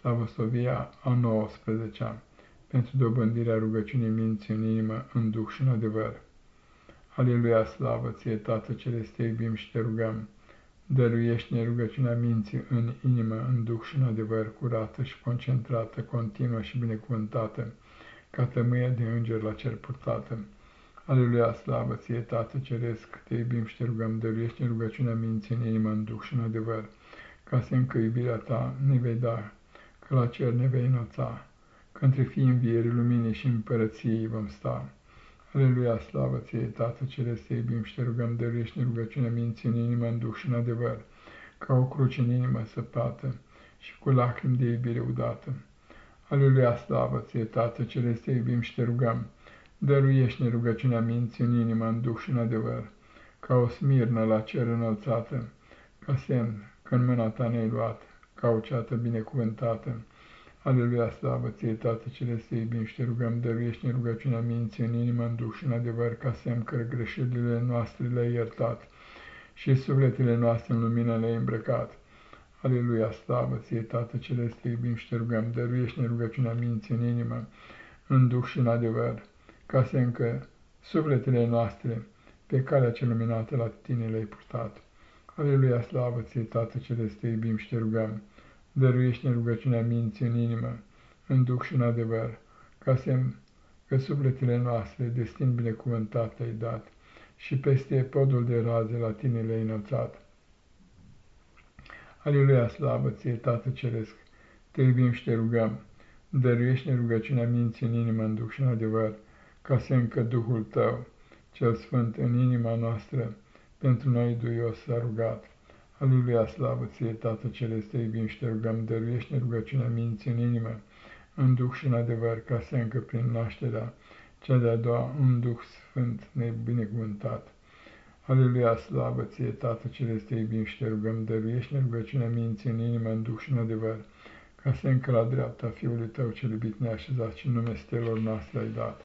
Slavosovia a 19-a, pentru dobândirea rugăciunii minții în inimă, în duh și în adevăr. Aleluia, slavă ție, Tată Celeste, te iubim și te rugăm, dăruiește-ne rugăciunea minții în inimă, în duh și în adevăr, curată și concentrată, continuă și binecuvântată, ca tămâie de înger la cer purtată. Aleluia, slavă ție, Tată Ceresc, te iubim și te rugăm, dăruiește rugăciunea minții în inimă, în duh și în adevăr, ca să încă iubirea ta ne vei da, că la cer ne vei înălța, că între fii învierii luminii și împărăției vom sta. Aleluia, slavă ție, Tată Ceresc, te iubim și te rugăm, dăruiește rugăciunea minții în inimă, în duh și în adevăr, ca o cruce în inimă săpată și cu lacrimi de iubire udată. Aleluia, slavă ție, Tată Ceresc, te iubim și te rugăm, dăruiește rugăciunea minții în inimă, în duh și în adevăr, ca o smirnă la cer înălțată, ca semn că în mâna ta ne-ai luat, ca o ceată binecuvântată. Aleluia, slavă ție, Tată Celeste, iubim și te rugăm, dăruiește rugăciunea minții în inimă, în duh și în adevăr, ca semn că greșelile noastre le-ai iertat și sufletele noastre în lumină le-ai îmbrăcat. Aleluia, slavă ție, Tată Celeste, iubim și te rugăm, dăruiește rugăciunea minții în inimă, în duh și în adevăr, ca să încă sufletele noastre pe calea cea luminată la tine le-ai purtat. Aleluia, slavă ție, Tată Celeste, iubim și te rugăm, dăruiește rugăciunea minții în inimă, în duh și în adevăr, ca semn că sufletele noastre, destin binecuvântat ai dat și peste podul de raze la tine le-ai înălțat. Aleluia, slavă ție, Tată Ceresc, te iubim și te rugăm, dăruiește rugăciunea minții în inimă, în duh și în adevăr, ca să încă Duhul Tău, cel Sfânt, în inima noastră, pentru noi duios s-a rugat. Aleluia, slavă ție, Tată Celeste, iubim și te rugăm, dăruiește rugăciunea minții în inimă, în Duh și în adevăr, ca să încă prin nașterea cea de-a doua, un Duh Sfânt nebinecuvântat. Aleluia, slavă ție, Tată Celeste, iubim și te rugăm, dăruiește rugăciunea minții în inimă, în Duh și în adevăr, ca să încă la dreapta Fiului Tău cel iubit neașezat și nume stelor noastre ai dat.